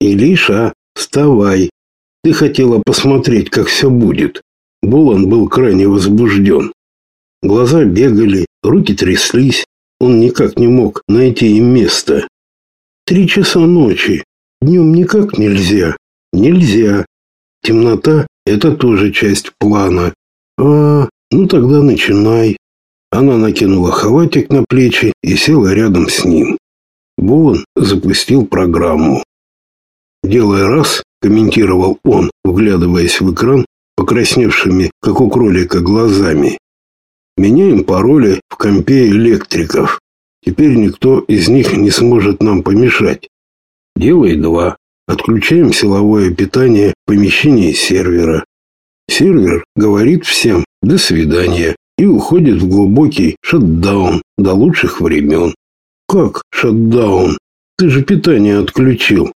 Илиша, вставай. Ты хотела посмотреть, как все будет. Булан был крайне возбужден. Глаза бегали, руки тряслись. Он никак не мог найти им место. Три часа ночи. Днем никак нельзя. Нельзя. Темнота — это тоже часть плана. А, ну тогда начинай. Она накинула халатик на плечи и села рядом с ним. Булан запустил программу. «Делай раз», — комментировал он, вглядываясь в экран, покрасневшими, как у кролика, глазами. «Меняем пароли в компе электриков. Теперь никто из них не сможет нам помешать. Делай два. Отключаем силовое питание в помещении сервера. Сервер говорит всем «до свидания» и уходит в глубокий шатдаун до лучших времен. Как шатдаун? Ты же питание отключил.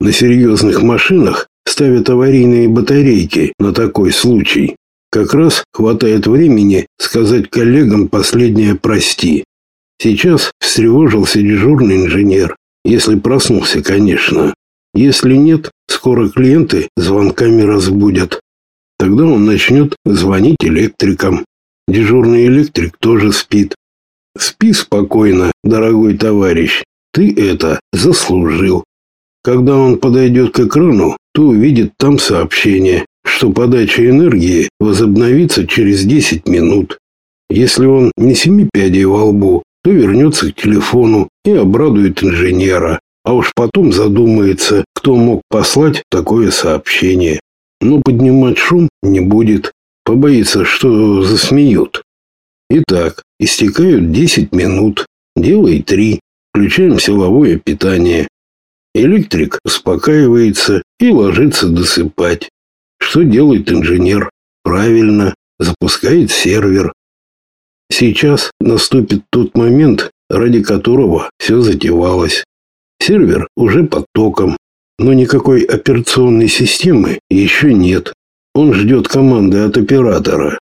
На серьезных машинах ставят аварийные батарейки на такой случай. Как раз хватает времени сказать коллегам последнее «прости». Сейчас встревожился дежурный инженер, если проснулся, конечно. Если нет, скоро клиенты звонками разбудят. Тогда он начнет звонить электрикам. Дежурный электрик тоже спит. Спи спокойно, дорогой товарищ. Ты это заслужил. Когда он подойдет к экрану, то увидит там сообщение, что подача энергии возобновится через 10 минут. Если он не семи пядей во лбу, то вернется к телефону и обрадует инженера, а уж потом задумается, кто мог послать такое сообщение. Но поднимать шум не будет, побоится, что засмеют. Итак, истекают 10 минут, делай 3, включаем силовое питание. Электрик успокаивается и ложится досыпать. Что делает инженер? Правильно, запускает сервер. Сейчас наступит тот момент, ради которого все затевалось. Сервер уже под током, но никакой операционной системы еще нет. Он ждет команды от оператора.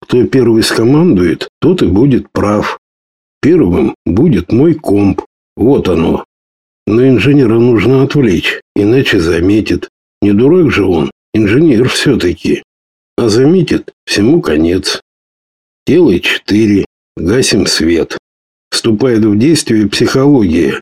Кто первый скомандует, тот и будет прав. Первым будет мой комп. Вот оно. Но инженера нужно отвлечь, иначе заметит. Не дурак же он, инженер все-таки. А заметит, всему конец. Делай четыре, гасим свет. Вступает в действие психология.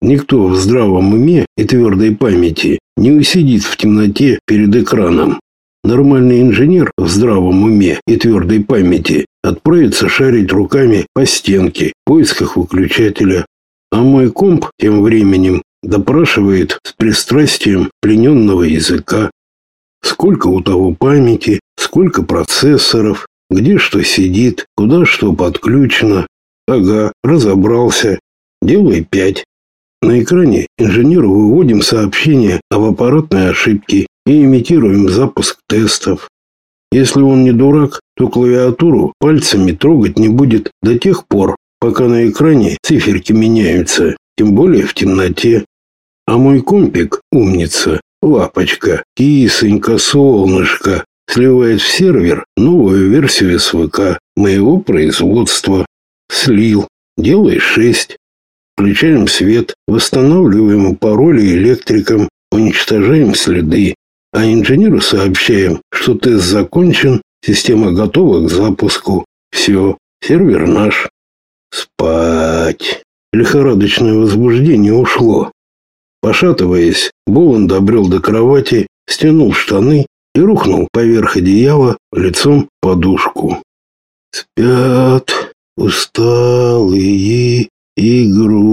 Никто в здравом уме и твердой памяти не усидит в темноте перед экраном. Нормальный инженер в здравом уме и твердой памяти отправится шарить руками по стенке в поисках выключателя. А мой комп тем временем допрашивает с пристрастием плененного языка. Сколько у того памяти, сколько процессоров, где что сидит, куда что подключено. Ага, разобрался. Делай пять. На экране инженеру выводим сообщение об аппаратной ошибке и имитируем запуск тестов. Если он не дурак, то клавиатуру пальцами трогать не будет до тех пор, пока на экране циферки меняются, тем более в темноте. А мой компик, умница, лапочка, кисонька, солнышко, сливает в сервер новую версию СВК моего производства. Слил. Делай шесть. Включаем свет, восстанавливаем пароли электрикам, уничтожаем следы а инженеру сообщаем, что тест закончен, система готова к запуску. Все, сервер наш. Спать. Лихорадочное возбуждение ушло. Пошатываясь, Болан добрел до кровати, стянул штаны и рухнул поверх одеяла лицом подушку. Спят усталые игрушки.